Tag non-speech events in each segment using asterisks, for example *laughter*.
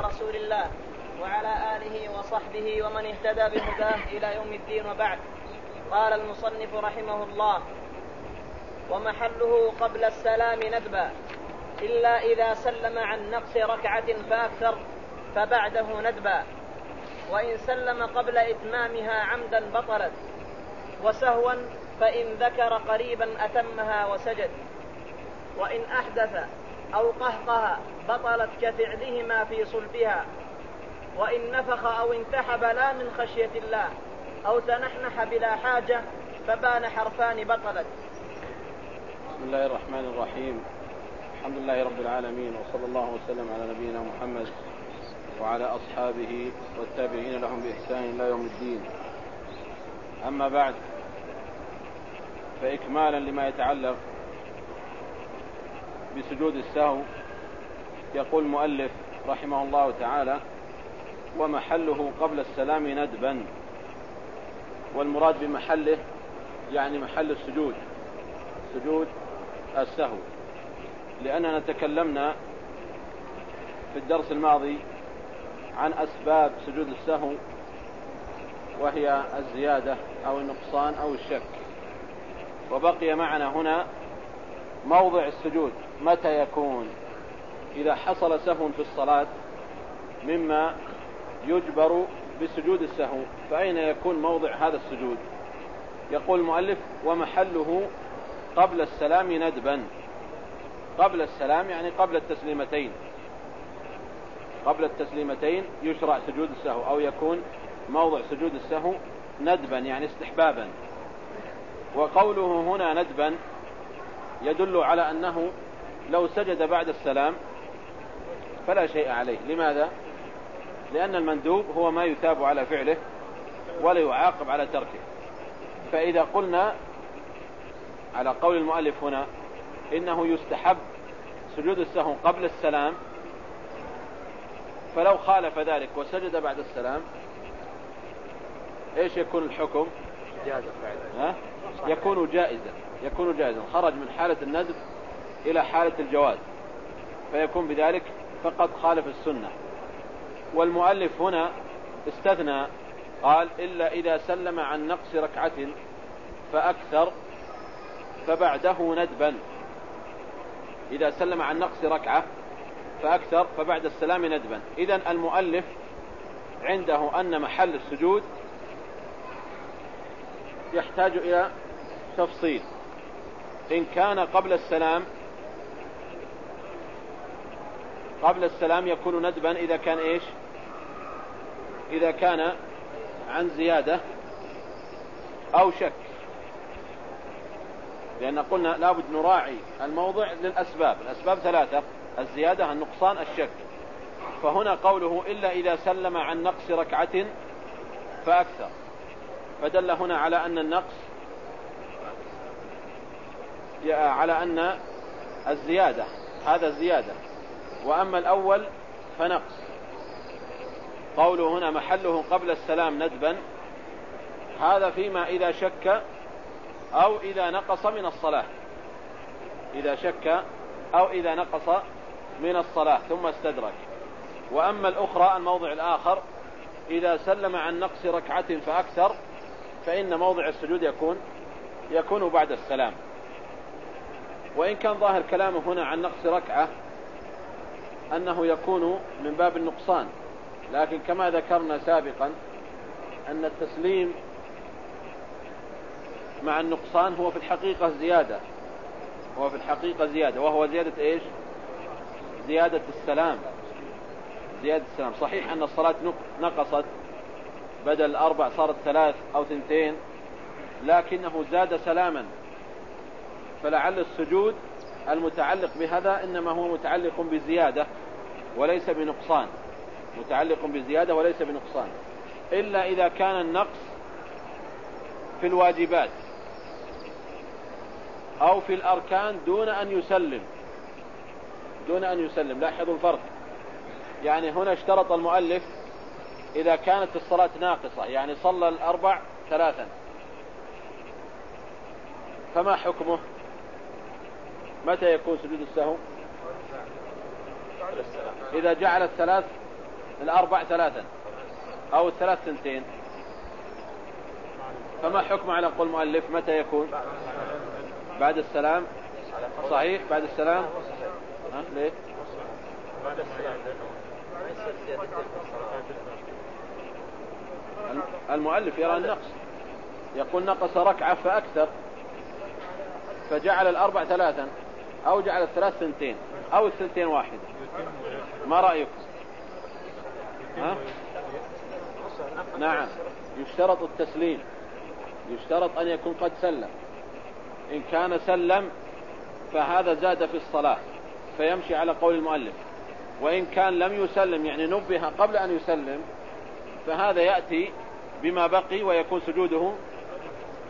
رسول الله وعلى آله وصحبه ومن اهتدى بهداه إلى يوم الدين وبعد. قال المصنف رحمه الله ومحله قبل السلام ندبا إلا إذا سلم عن نقص ركعة فأكثر فبعده ندبا. وإن سلم قبل إتمامها عمدا بطلت وسهوا فإن ذكر قريبا أتمها وسجد. وإن أحدث أو قهقه بطلت كفعلهما في صلبها. وإن نفخ أو انتحب لا من خشية الله أو تنحنح بلا حاجة فبان حرفان بطلت. بسم الله الرحمن الرحيم. الحمد لله رب العالمين وصلى الله وسلم على نبينا محمد وعلى أصحابه والتابعين لهم بإحسان إلى يوم الدين. أما بعد فإكمالا لما يتعلق بسجود السهو يقول المؤلف رحمه الله تعالى ومحله قبل السلام ندبا والمراد بمحله يعني محل السجود سجود السهو. لأننا تكلمنا في الدرس الماضي عن أسباب سجود السهو وهي الزيادة أو النقصان أو الشك. وبقي معنا هنا موضع السجود. متى يكون؟ إذا حصل سهو في الصلاة مما يجبر بسجود السهو فأين يكون موضع هذا السجود؟ يقول المؤلف ومحله قبل السلام ندبا. قبل السلام يعني قبل التسليمتين. قبل التسليمتين يشرع سجود السهو أو يكون موضع سجود السهو ندبا يعني استحبابا. وقوله هنا ندبا يدل على أنه لو سجد بعد السلام فلا شيء عليه. لماذا؟ لأن المندوب هو ما يثاب على فعله ولا يعاقب على تركه. فإذا قلنا على قول المؤلف هنا إنه يستحب سجود السهو قبل السلام فلو خالف ذلك وسجد بعد السلام إيش يكون الحكم؟ جائزة ها؟ يكون جائزا. يكون جائزا. خرج من حالة الندب إلى حالة الجواز فيكون بذلك فقد خالف السنة. والمؤلف هنا استثنى قال إلا إذا سلم عن نقص ركعة فأكثر فبعده ندبا. إذا سلم عن نقص ركعة فأكثر فبعد السلام ندبا. إذا المؤلف عنده أن محل السجود يحتاج إلى تفصيل. إن كان قبل السلام قبل السلام يكون ندبا إذا كان إيش؟ إذا كان عن زيادة أو شك. لأن قلنا لابد نراعي الموضع للأسباب الأسباب ثلاثة الزيادة النقصان الشك. فهنا قوله إلا إذا سلم عن نقص ركعة فأكثر. فدل هنا على أن النقص على أن الزيادة هذا زيادة وأما الأول فنقص. قوله هنا محله قبل السلام ندبا. هذا فيما إذا شك أو إذا نقص من الصلاة. إذا شك أو إذا نقص من الصلاة ثم استدرك. وأما الأخرى الموضع الآخر إذا سلم عن نقص ركعة فأكثر فإن موضع السجود يكون يكون بعد السلام. وإن كان ظاهر كلامه هنا عن نقص ركعة أنه يكون من باب النقصان. لكن كما ذكرنا سابقا أن التسليم مع النقصان هو في الحقيقة زيادة. هو في الحقيقة زيادة. وهو زيادة إيش؟ زيادة السلام. زيادة السلام. صحيح أن الصلاة نقصت بدل أربع صارت ثلاث أو ثنتين لكنه زاد سلاما. فلعل السجود المتعلق بهذا إنما هو متعلق بزيادة. وليس بنقصان. متعلق بزيادة وليس بنقصان. إلا إذا كان النقص في الواجبات أو في الأركان دون أن يسلم. دون أن يسلم. لاحظوا الفرق. يعني هنا اشترط المؤلف إذا كانت الصلاة ناقصة. يعني صلى الأربع ثلاثا. فما حكمه؟ متى يكون سجود السهو؟ إذا جعل الثلاث الأربع ثلاثا أو الثلاث سنتين فما حكم على قول المؤلف؟ متى يكون؟ بعد السلام. صحيح؟ بعد السلام. ها ليه؟ بعد السلام المؤلف يرى النقص. يقول نقص ركعة فأكثر. فجعل الأربع ثلاثا. أو جعل الثلاث سنتين أو السنتين واحدة. ما رأيكم؟ ها؟ نعم. يشترط التسليم. يشترط أن يكون قد سلم. إن كان سلم فهذا زاد في الصلاة فيمشي على قول المؤلف. وإن كان لم يسلم يعني نبه قبل أن يسلم فهذا يأتي بما بقي ويكون سجوده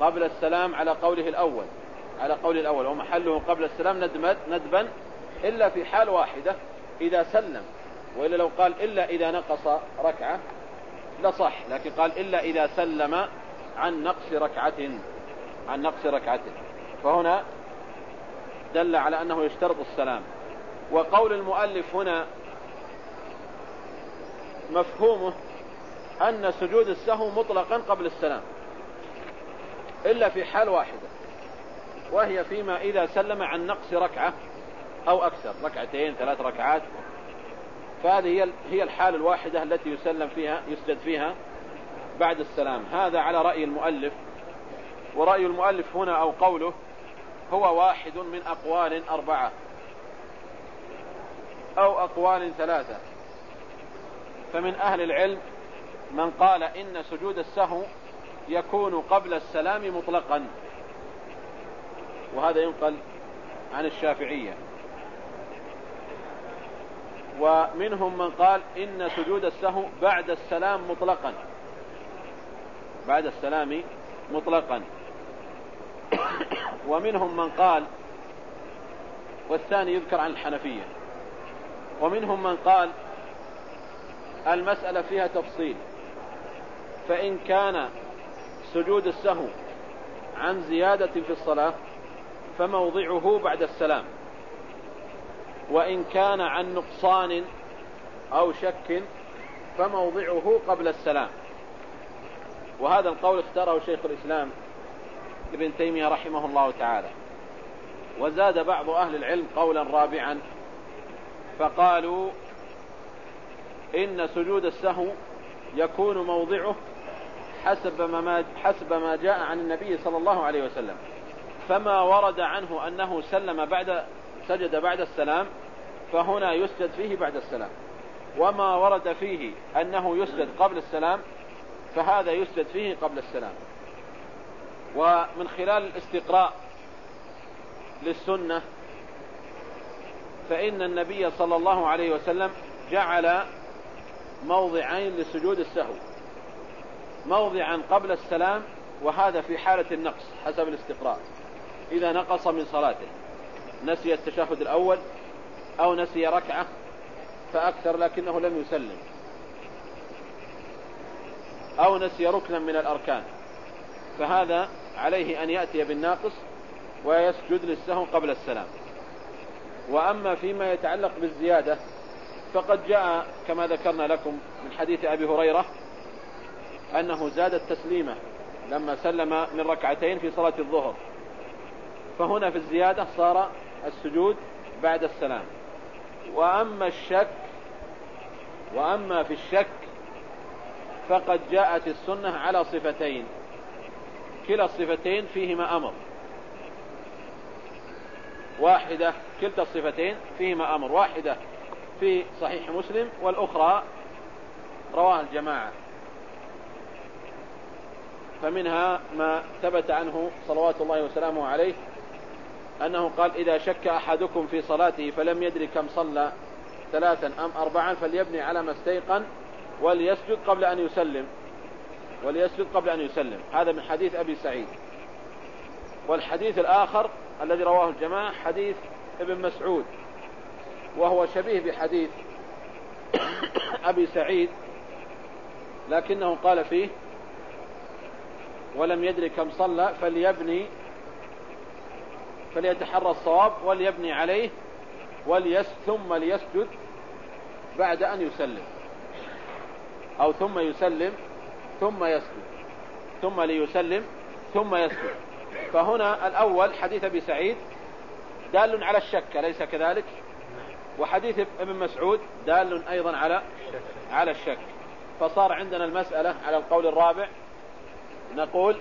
قبل السلام على قوله الأول. على قول الأول ومحله قبل السلام ندبا إلا في حال واحدة إذا سلم وإلا لو قال إلا إذا نقص ركعة لصح لكن قال إلا إذا سلم عن نقص ركعة عن نقص ركعة. فهنا دل على أنه يشترط السلام. وقول المؤلف هنا مفهومه أن سجود السهو مطلقا قبل السلام إلا في حال واحدة. وهي فيما إذا سلم عن نقص ركعة أو أكثر. ركعتين ثلاث ركعات. فهذه هي الحال الواحدة التي يسلم فيها يسجد فيها بعد السلام. هذا على رأي المؤلف. ورأي المؤلف هنا أو قوله هو واحد من أقوال أربعة أو أقوال ثلاثة. فمن أهل العلم من قال إن سجود السهو يكون قبل السلام مطلقا. وهذا ينقل عن الشافعية. ومنهم من قال إن سجود السهو بعد السلام مطلقا. بعد السلام مطلقا. ومنهم من قال والثاني يذكر عن الحنفية. ومنهم من قال المسألة فيها تفصيل. فإن كان سجود السهو عن زيادة في الصلاة فموضعه بعد السلام. وإن كان عن نقصان أو شك فموضعه قبل السلام. وهذا القول اختاره شيخ الإسلام ابن تيمية رحمه الله تعالى. وزاد بعض أهل العلم قولا رابعا فقالوا إن سجود السهو يكون موضعه حسب ما, حسب ما جاء عن النبي صلى الله عليه وسلم. فما ورد عنه أنه سلم بعد سجد بعد السلام فهنا يسجد فيه بعد السلام. وما ورد فيه أنه يسجد قبل السلام فهذا يسجد فيه قبل السلام. ومن خلال الاستقراء للسنة فإن النبي صلى الله عليه وسلم جعل موضعين لسجود السهو. موضعا قبل السلام وهذا في حالة النقص حسب الاستقراء. إذا نقص من صلاته. نسي التشهد الأول أو نسي ركعة فأكثر لكنه لم يسلم. أو نسي ركنا من الأركان. فهذا عليه أن يأتي بالناقص ويسجد للسهو قبل السلام. وأما فيما يتعلق بالزيادة فقد جاء كما ذكرنا لكم من حديث أبي هريرة أنه زاد التسليمة لما سلم من ركعتين في صلاة الظهر. فهنا في الزيادة صار السجود بعد السلام. وأما الشك وأما في الشك فقد جاءت السنة على صفتين. كلا الصفتين فيهما أمر. واحدة كلتا الصفتين فيهما أمر. واحدة في صحيح مسلم والأخرى رواه الجماعة. فمنها ما ثبت عنه صلوات الله وسلامه عليه أنه قال إذا شك أحدكم في صلاته فلم يدري كم صلى ثلاثا أم أربعا فليبني على ما استيقن وليسجد قبل أن يسلم. وليسجد قبل أن يسلم. هذا من حديث أبي سعيد. والحديث الآخر الذي رواه الجماعة حديث ابن مسعود وهو شبيه بحديث *coughs* أبي سعيد لكنه قال فيه ولم يدري كم صلى فليبني فليتحرى الصواب وليبني عليه وليس ثم ليسجد بعد أن يسلم. أو ثم يسلم ثم يسجد. ثم ليسلم ثم يسجد. فهنا الأول حديث أبي سعيد دال على الشك أليس كذلك؟ وحديث ابن مسعود دال أيضا على على الشك. فصار عندنا المسألة على القول الرابع. نقول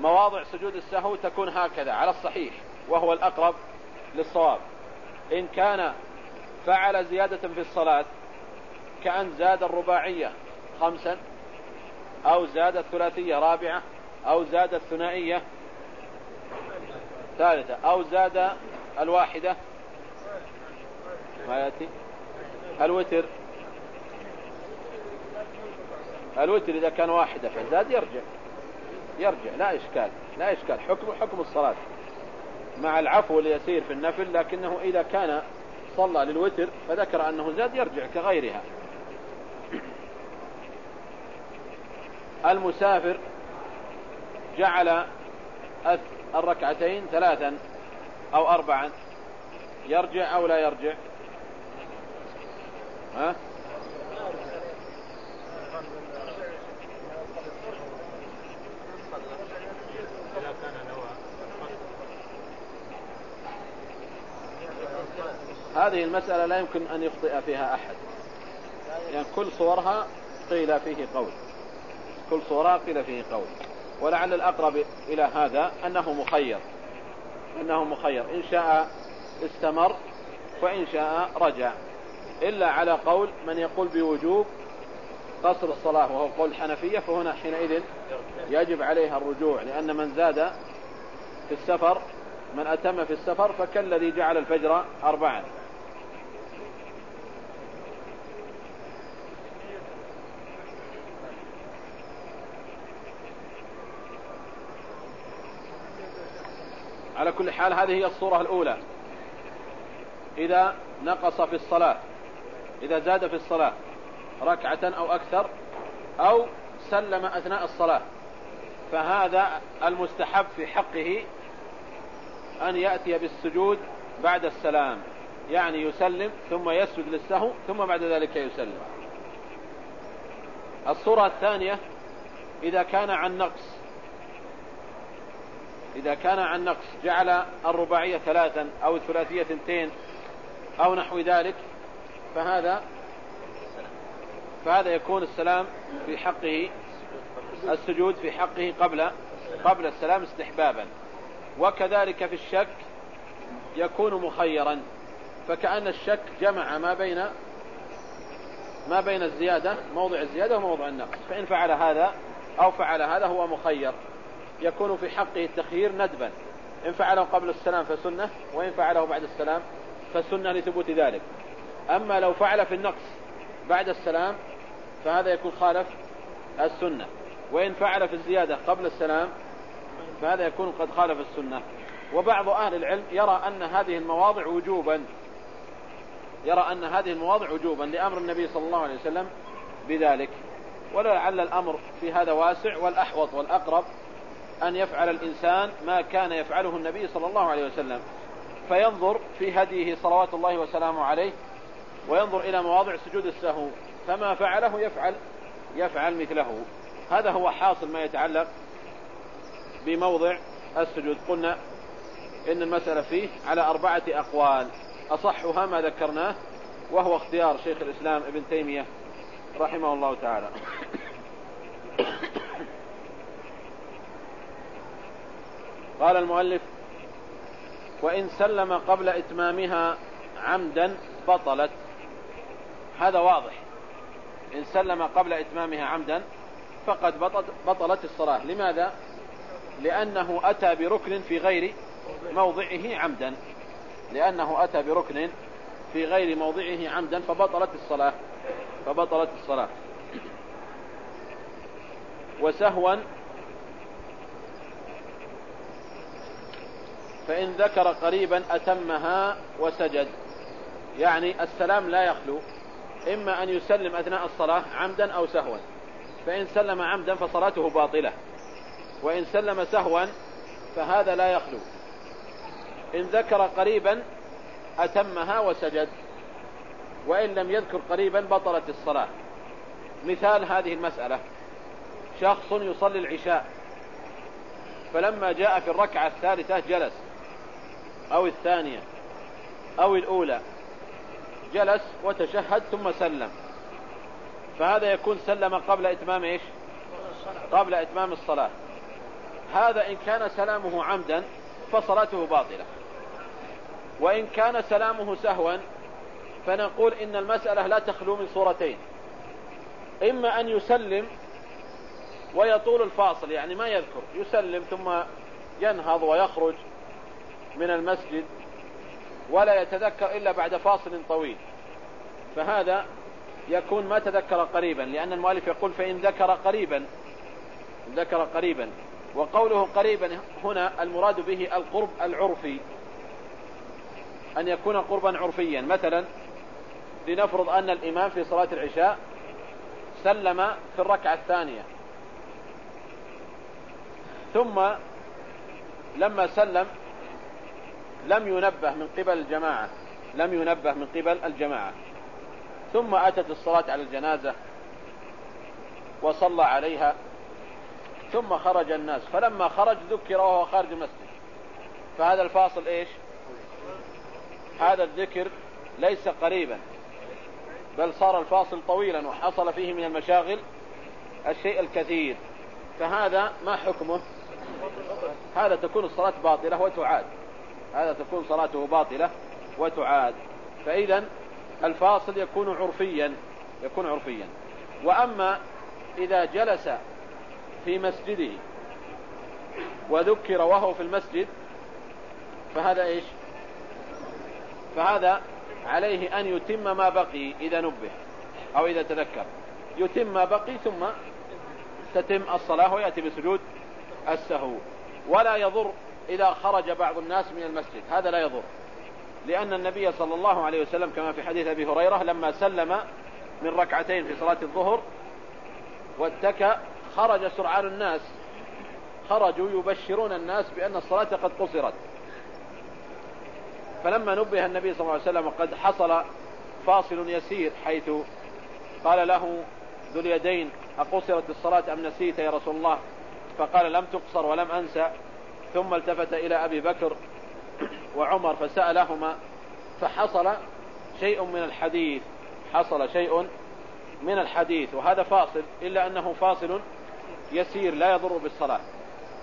مواضع سجود السهو تكون هكذا على الصحيح. وهو الأقرب للصواب. إن كان فعل زيادة في الصلاة كأن زاد الرباعية خمسا أو زاد الثلاثية رابعة أو زاد الثنائية ثالثة أو زاد الواحدة ما يأتي؟ الوتر. الوتر إذا كان واحدة فزاد يرجع. يرجع لا إشكال لا إشكال. حكم حكم الصلاة. مع العفو اليسير في النفل لكنه إذا كان صلى للوتر فذكر أنه زاد يرجع كغيرها. المسافر جعل الركعتين ثلاثا أو أربعا يرجع أو لا يرجع؟ ها؟ هذه المسألة لا يمكن أن يخطئ فيها أحد. يعني كل صورها قيل فيه قول. كل صورها قيل فيه قول. ولعل الأقرب إلى هذا أنه مخير. أنه مخير. إن شاء استمر وإن شاء رجع. إلا على قول من يقول بوجوب قصر الصلاة وهو قول الحنفية فهنا حينئذ يجب عليها الرجوع. لأن من زاد في السفر من أتم في السفر فكالذي جعل الفجر أربعا. على كل حال هذه هي الصورة الأولى. إذا نقص في الصلاة إذا زاد في الصلاة ركعة أو أكثر أو سلم أثناء الصلاة فهذا المستحب في حقه أن يأتي بالسجود بعد السلام. يعني يسلم ثم يسجد للسهو ثم بعد ذلك يسلم. الصورة الثانية إذا كان عن نقص إذا كان عن نقص جعل الرباعية ثلاثا أو الثلاثية اثنتين أو نحو ذلك فهذا فهذا يكون السلام في حقه السجود في حقه قبل قبل السلام استحبابا. وكذلك في الشك يكون مخيرا فكأن الشك جمع ما بين ما بين الزيادة موضع الزيادة وموضع النقص. فإن فعل هذا أو فعل هذا هو مخير. يكون في حقه التخيير ندبا. إن فعله قبل السلام فسنة وإن فعله بعد السلام فسنة لثبوت ذلك. أما لو فعل في النقص بعد السلام فهذا يكون خالف السنة. وإن فعل في الزيادة قبل السلام فهذا يكون قد خالف السنة. وبعض أهل العلم يرى أن هذه المواضع وجوبا يرى أن هذه المواضع وجوبا لأمر النبي صلى الله عليه وسلم بذلك. ولعل الأمر في هذا واسع والأحوط والأقرب أن يفعل الإنسان ما كان يفعله النبي صلى الله عليه وسلم. فينظر في هديه صلوات الله وسلامه عليه وينظر إلى مواضع سجود السهو فما فعله يفعل يفعل مثله. هذا هو حاصل ما يتعلق بموضع السجود. قلنا إن المسألة فيه على أربعة أقوال. أصحها ما ذكرناه وهو اختيار شيخ الإسلام ابن تيمية رحمه الله تعالى. قال المؤلف وإن سلم قبل إتمامها عمدا بطلت. هذا واضح. إن سلم قبل إتمامها عمدا فقد بطلت الصلاة. لماذا؟ لأنه أتى بركن في غير موضعه عمدا. لأنه أتى بركن في غير موضعه عمدا فبطلت الصلاة. فبطلت الصلاة. وسهوا فإن ذكر قريبا أتمها وسجد. يعني السلام لا يخلو. إما أن يسلم أثناء الصلاة عمدا أو سهوا. فإن سلم عمدا فصلاته باطلة. وإن سلم سهوا فهذا لا يخلو. إن ذكر قريبا أتمها وسجد. وإن لم يذكر قريبا بطلت الصلاة. مثال هذه المسألة. شخص يصلي العشاء. فلما جاء في الركعة الثالثة جلس. أو الثانية أو الأولى. جلس وتشهد ثم سلم. فهذا يكون سلم قبل إتمام إيش؟ قبل إتمام الصلاة. هذا إن كان سلامه عمدا فصلاته باطلة. وإن كان سلامه سهوا فنقول إن المسألة لا تخلو من صورتين. إما أن يسلم ويطول الفاصل يعني ما يذكر يسلم ثم ينهض ويخرج. من المسجد ولا يتذكر إلا بعد فاصل طويل. فهذا يكون ما تذكر قريبا لأن المؤلف يقول فإن ذكر قريبا ذكر قريبا. وقوله قريبا هنا المراد به القرب العرفي أن يكون قربا عرفيا. مثلا لنفرض أن الإمام في صلاة العشاء سلم في الركعة الثانية. ثم لما سلم لم ينبه من قبل الجماعة لم ينبه من قبل الجماعة. ثم أتت الصلاة على الجنازة وصلى عليها ثم خرج الناس. فلما خرج ذكر وهو خارج المسجد. فهذا الفاصل إيش؟ هذا الذكر ليس قريبا بل صار الفاصل طويلا وحصل فيه من المشاغل الشيء الكثير. فهذا ما حكمه؟ هذا تكون الصلاة باطلة وتعاد. هذا تكون صلاته باطلة وتعاد. فإذا الفاصل يكون عرفيا يكون عرفيا. وأما إذا جلس في مسجده وذكر وهو في المسجد فهذا إيش؟ فهذا عليه أن يتم ما بقي إذا نبه أو إذا تذكر. يتم ما بقي ثم تتم الصلاة ويأتي بسجود السهو. ولا يضر إذا خرج بعض الناس من المسجد. هذا لا يضر. لأن النبي صلى الله عليه وسلم كما في حديث أبي هريرة لما سلم من ركعتين في صلاة الظهر واتكى خرج سرعان الناس. خرجوا يبشرون الناس بأن الصلاة قد قصرت. فلما نبه النبي صلى الله عليه وسلم قد حصل فاصل يسير حيث قال له ذو اليدين أقصرت الصلاة أم نسيت يا رسول الله؟ فقال لم تقصر ولم أنسى. ثم التفت إلى أبي بكر وعمر فسألهما فحصل شيء من الحديث حصل شيء من الحديث وهذا فاصل إلا أنه فاصل يسير لا يضر بالصلاة.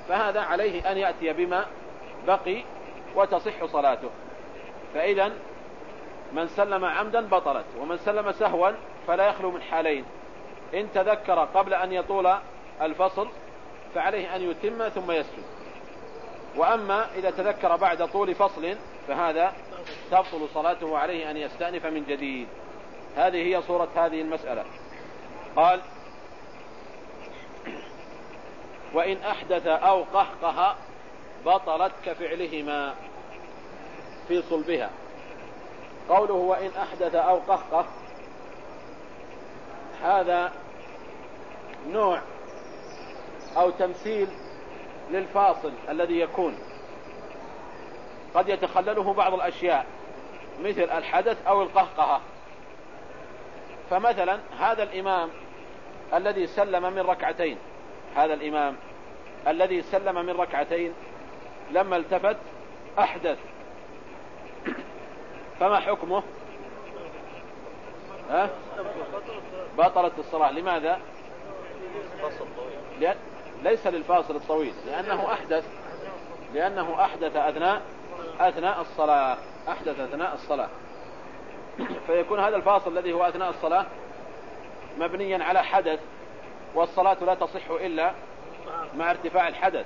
فهذا عليه أن يأتي بما بقي وتصح صلاته. فإذا من سلم عمدا بطلت ومن سلم سهوا فلا يخلو من حالين. إن تذكر قبل أن يطول الفصل فعليه أن يتم ثم يسجد. وأما إذا تذكر بعد طول فصل فهذا تبطل صلاته وعليه أن يستأنف من جديد. هذه هي صورة هذه المسألة. قال وإن أحدث أو قهقه بطلت كفعلهما في صلبها. قوله وإن أحدث أو قهقه هذا نوع أو تمثيل للفاصل الذي يكون. قد يتخلله بعض الأشياء مثل الحدث أو القهقهة. فمثلا هذا الإمام الذي سلم من ركعتين هذا الإمام الذي سلم من ركعتين لما التفت أحدث. فما حكمه؟ ها؟ بطلت الصلاة. لماذا؟ لأن ليس للفاصل الطويل لأنه أحدث لأنه أحدث أثناء أثناء الصلاة أحدث أثناء الصلاة. فيكون هذا الفاصل الذي هو أثناء الصلاة مبنيا على حدث والصلاة لا تصح إلا مع ارتفاع الحدث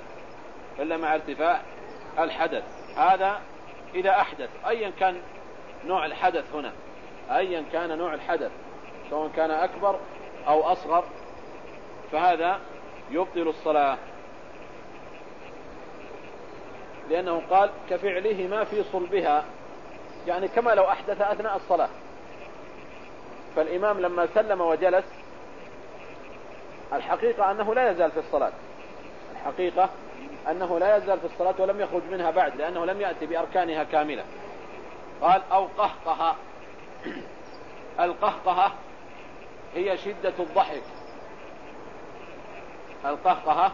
إلا مع ارتفاع الحدث. هذا إذا أحدث أيا كان نوع الحدث هنا أيا كان نوع الحدث سواء كان أكبر أو أصغر فهذا يبطل الصلاة. لأنه قال كفعلهما في صلبها. يعني كما لو أحدث أثناء الصلاة. فالإمام لما سلم وجلس الحقيقة أنه لا يزال في الصلاة. الحقيقة أنه لا يزال في الصلاة ولم يخرج منها بعد لأنه لم يأتي بأركانها كاملة. قال أو قهقها *clears throat* القهقهة هي شدة الضحك. القهقهة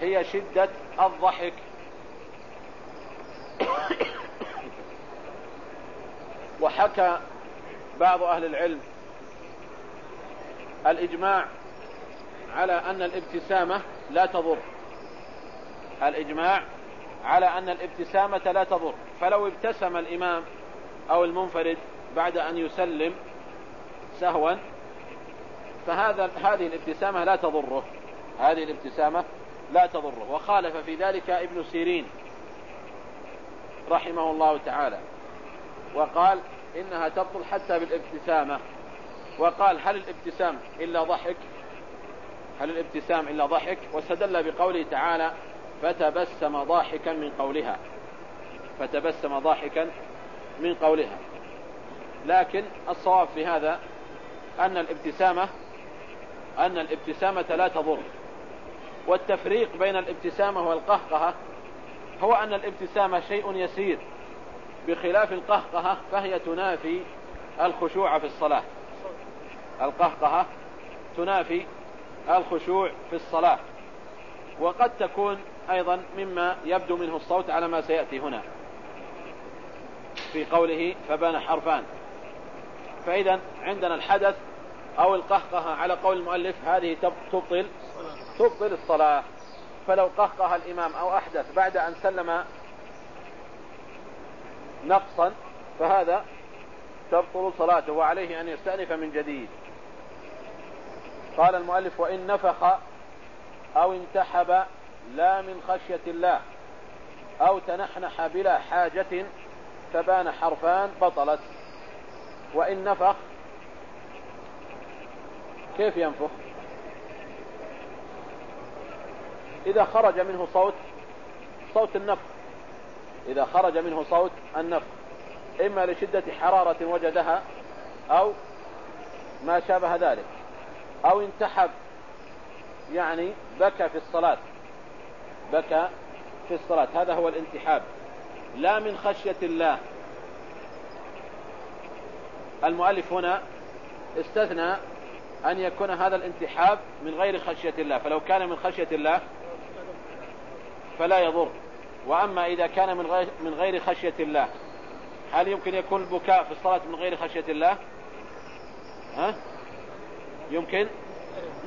هي شدة الضحك. وحكى بعض أهل العلم الإجماع على أن الابتسامة لا تضر. الإجماع على أن الابتسامة لا تضر. فلو ابتسم الإمام أو المنفرد بعد أن يسلم سهوا فهذا هذه الابتسامة لا تضره. هذه الابتسامة لا تضره. وخالف في ذلك ابن سيرين رحمه الله تعالى. وقال إنها تبطل حتى بالابتسامة. وقال هل الابتسام إلا ضحك؟ هل الابتسام إلا ضحك؟ واستدل بقوله تعالى فتبسم ضاحكا من قولها. فتبسم ضاحكا من قولها. لكن الصواب في هذا أن الابتسامة أن الابتسامة لا تضر. والتفريق بين الابتسامة والقهقهة هو أن الابتسامة شيء يسير. بخلاف القهقهة فهي تنافي الخشوع في الصلاة. القهقهة تنافي الخشوع في الصلاة. وقد تكون أيضا مما يبدو منه الصوت على ما سيأتي هنا. في قوله فبان حرفان. فإذا عندنا الحدث أو القهقه على قول المؤلف هذه تبطل تبطل الصلاة فلو قهقه الإمام أو أحدث بعد أن سلم نقصا فهذا تبطل صلاته وعليه أن يستأنف من جديد. قال المؤلف وإن نفخ أو انتحب لا من خشية الله أو تنحنح بلا حاجة فبان حرفان بطلت. وإن نفخ كيف ينفخ؟ إذا خرج منه صوت صوت النفخ. إذا خرج منه صوت النفخ. إما لشدة حرارة وجدها أو ما شابه ذلك. أو انتحب يعني بكى في الصلاة. بكى في الصلاة. هذا هو الانتحاب. لا من خشية الله. المؤلف هنا استثنى أن يكون هذا الانتحاب من غير خشية الله. فلو كان من خشية الله فلا يضر. وأما إذا كان من غير, من غير خشية الله هل يمكن يكون البكاء في الصلاة من غير خشية الله؟ ها؟ يمكن؟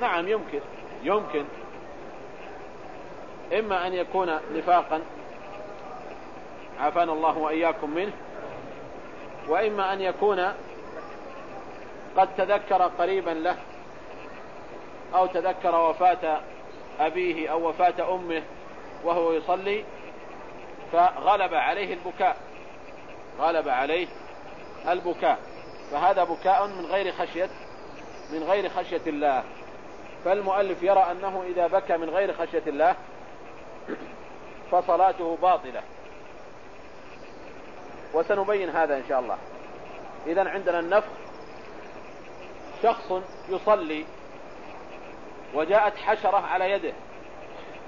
نعم يمكن. يمكن. إما أن يكون نفاقا. عافانا الله وإياكم منه. وإما أن يكون قد تذكر قريبا له أو تذكر وفاة أبيه أو وفاة أمه وهو يصلي فغلب عليه البكاء. غلب عليه البكاء. فهذا بكاء من غير خشية من غير خشية الله. فالمؤلف يرى أنه إذا بكى من غير خشية الله فصلاته باطلة. وسنبين هذا إن شاء الله. إذا عندنا النفخ. شخص يصلي وجاءت حشرة على يده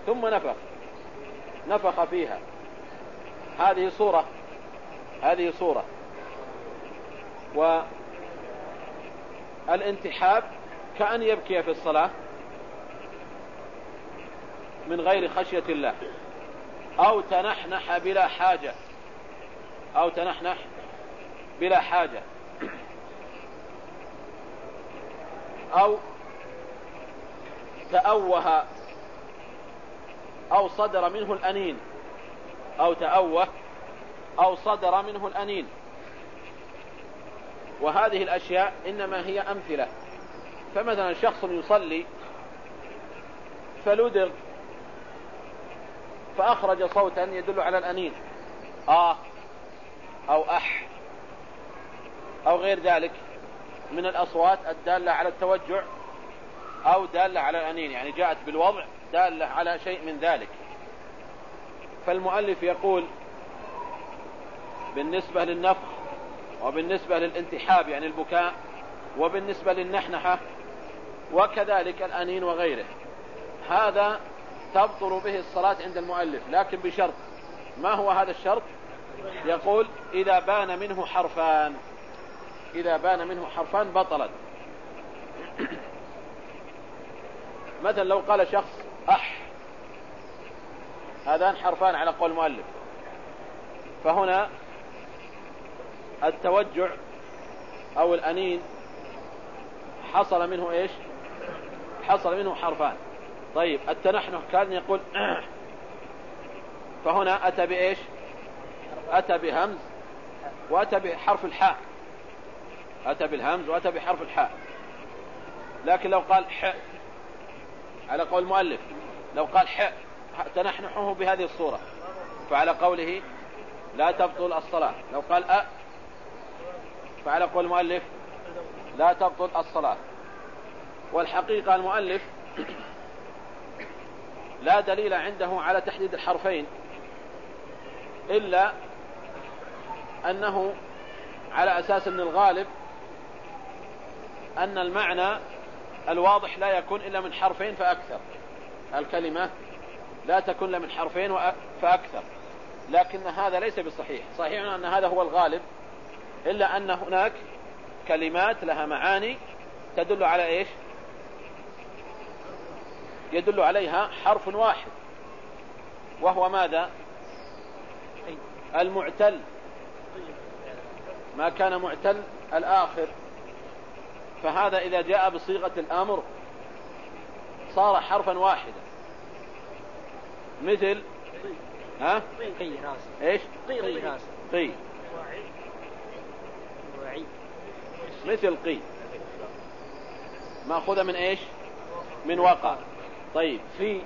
ثم نفخ. نفخ فيها. هذه صورة. هذه صورة. والانتحاب كأن يبكي في الصلاة من غير خشية الله. أو تنحنح بلا حاجة. أو تنحنح بلا حاجة. أو تأوه أو صدر منه الأنين. أو تأوه أو صدر منه الأنين. وهذه الأشياء إنما هي أمثلة. فمثلا شخص يصلي فلدغ فأخرج صوتا يدل على الأنين. آه أو أح أو غير ذلك. من الأصوات الدالة على التوجع أو دالة على الأنين. يعني جاءت بالوضع دالة على شيء من ذلك. فالمؤلف يقول بالنسبة للنفخ وبالنسبة للانتحاب يعني البكاء وبالنسبة للنحنحة وكذلك الأنين وغيره. هذا تبطل به الصلاة عند المؤلف لكن بشرط. ما هو هذا الشرط؟ يقول إذا بان منه حرفان. إذا بان منه حرفان بطلت مثلا لو قال شخص أح. هذان حرفان على قول المؤلف فهنا التوجع أو الأنين حصل منه إيش؟ حصل منه حرفان. طيب التنحنح كان يقول *clears throat* فهنا أتى بإيش؟ أتى بهمز وأتى بحرف الحاء. أتى بالهمز وأتى بحرف الحاء. لكن لو قال ح على قول المؤلف لو قال تنحنحه بهذه الصورة. فعلى قوله لا تبطل الصلاة. لو قال أ فعلى قول المؤلف لا تبطل الصلاة. والحقيقة المؤلف *clears throat* لا دليل عنده على تحديد الحرفين إلا أنه على أساس من الغالب أن المعنى الواضح لا يكون إلا من حرفين فأكثر. الكلمة لا تكون إلا من حرفين فأكثر. لكن هذا ليس بصحيح. صحيح أن هذا هو الغالب إلا أن هناك كلمات لها معاني تدل على إيش؟ يدل عليها حرف واحد وهو ماذا؟ المعتل. ما كان معتل الآخر. فهذا إذا جاء بصيغة الأمر صار حرفا واحدا. مثل ها؟ قي إيش؟ قي قي مثل قي. مأخوذة من إيش؟ من وقع. طيب. في.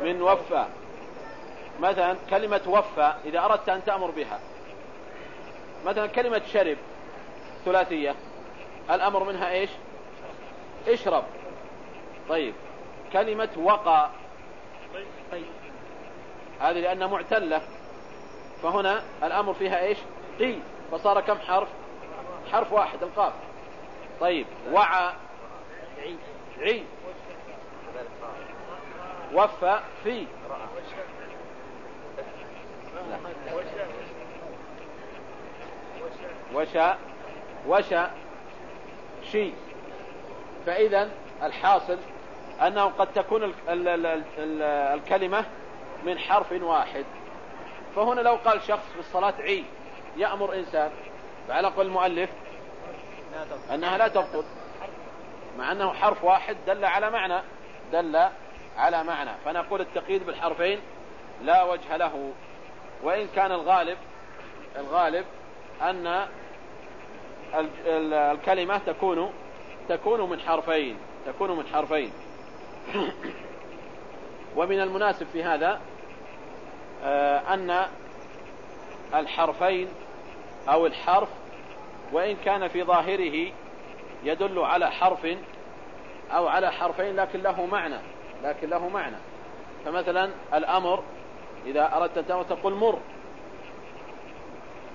من وفى. مثلا كلمة وفى إذا أردت أن تأمر بها. مثلا كلمة شرب. ثلاثية الأمر منها إيش؟ اشرب. طيب. كلمة وقى هذه لأنها معتلة. فهنا الأمر فيها إيش؟ قي. فصار كم حرف؟ حرف واحد القاف. طيب. وعى عي. وفى في. وشاء وشاء شي. فإذا الحاصل أنه قد تكون ال ال ال ال الكلمة من حرف واحد. فهنا لو قال شخص في الصلاة عي يأمر إنسان فعلى قول المؤلف أنها لا تبطل مع أنه حرف واحد دل على معنى دل على معنى. فنقول التقييد بالحرفين لا وجه له. وإن كان الغالب الغالب أن الكلمة تكون تكون من حرفين تكون من حرفين. *clears throat* ومن المناسب في هذا آه، أن الحرفين أو الحرف وإن كان في ظاهره يدل على حرف أو على حرفين لكن له معنى لكن له معنى. فمثلا الأمر إذا أردت أن تقول مر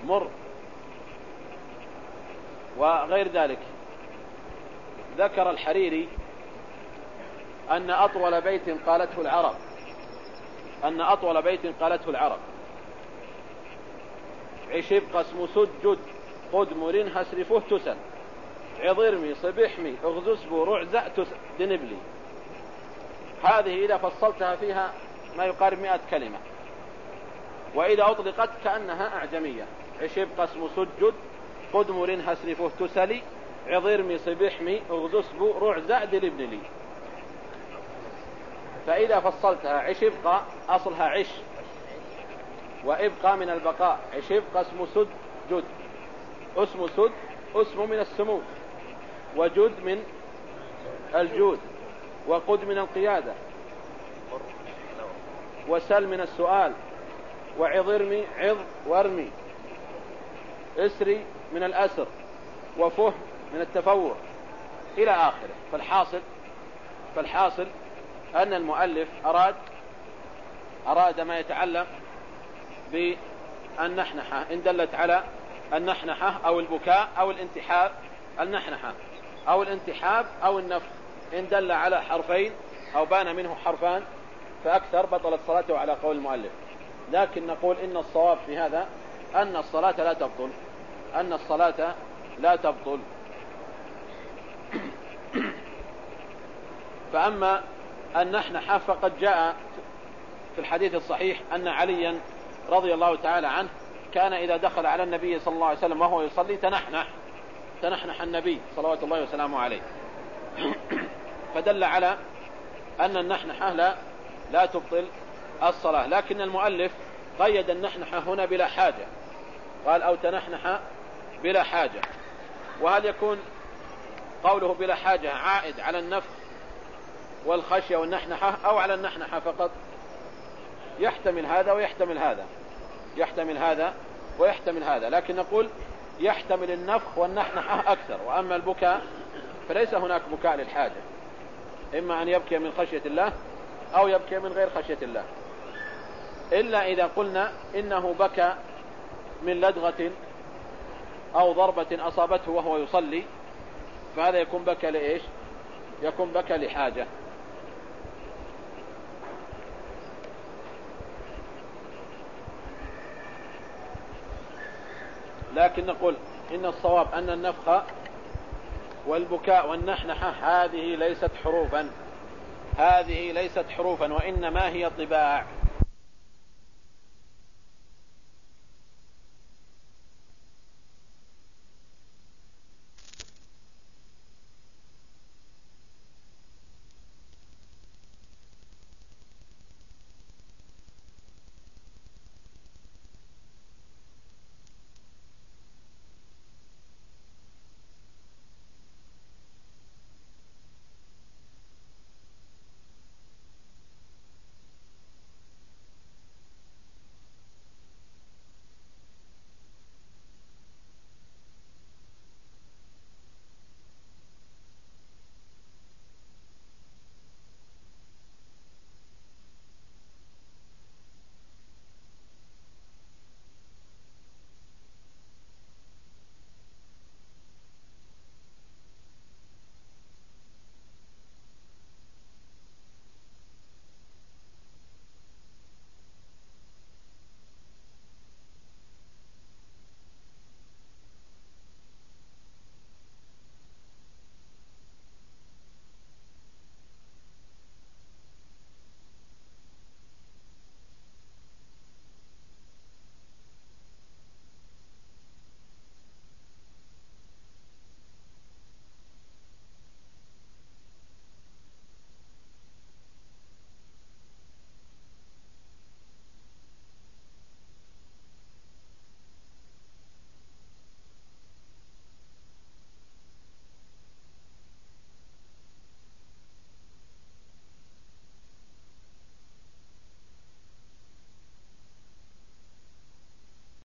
مر وغير ذلك. ذكر الحريري أن أطول بيت قالته العرب. أن أطول بيت قالته العرب. عشب قسم سجد قد مرين هسرفه تسل عضرمي صبحمي اغزسبو رعزع دنبلي هذه إذا فصلتها فيها ما يقارب مئة كلمة. وإذا أطلقت كأنها أعجمية. عشب قسم سجد قدمر هسرفه تسلي عضرمي صبحمي اغدسبو رعزع دلبنلي فإذا فصلتها عش ابقى أصلها عش. وإبقى من البقاء عش ابقى اسم سد جد. اسم سد اسم من السمو وجد من الجود. وقد من القيادة. وسل من السؤال. وعظرمي عظ وارمي. اسري من الأسر وفه من التفوه إلى آخره. فالحاصل فالحاصل أن المؤلف أراد أراد ما يتعلق بالنحنحة. إن دلت على النحنحة أو البكاء أو الانتحاب النحنحة أو الانتحاب أو النفخ. إن دل على حرفين أو بان منه حرفان فأكثر بطلت صلاته على قول المؤلف. لكن نقول إن الصواب في هذا أن الصلاة لا تبطل. أن الصلاة لا تبطل. فأما أن نحن حاف قد جاء في الحديث الصحيح أن عليا رضي الله تعالى عنه كان إذا دخل على النبي صلى الله عليه وسلم وهو يصلي تنحنح تنحنح النبي صلوات الله وسلامه عليه. فدل على أن النحنحة لا, لا تبطل الصلاة. لكن المؤلف قيد النحنحة هنا بلا حاجة. قال أو تنحنح بلا حاجة. وهل يكون قوله بلا حاجة عائد على النفخ والخشية والنحنحة أو على النحنحة فقط؟ يحتمل هذا ويحتمل هذا. يحتمل هذا ويحتمل هذا. لكن نقول يحتمل النفخ والنحنحة أكثر. وأما البكاء فليس هناك بكاء للحاجة. إما أن يبكي من خشية الله أو يبكي من غير خشية الله. إلا إذا قلنا إنه بكى من لدغة أو ضربة أصابته وهو يصلي فهذا يكون بكى لإيش؟ يكون بكى لحاجة. لكن نقول إن الصواب أن النفخ والبكاء والنحنحة هذه ليست حروفا. هذه ليست حروفا وإنما هي طباع.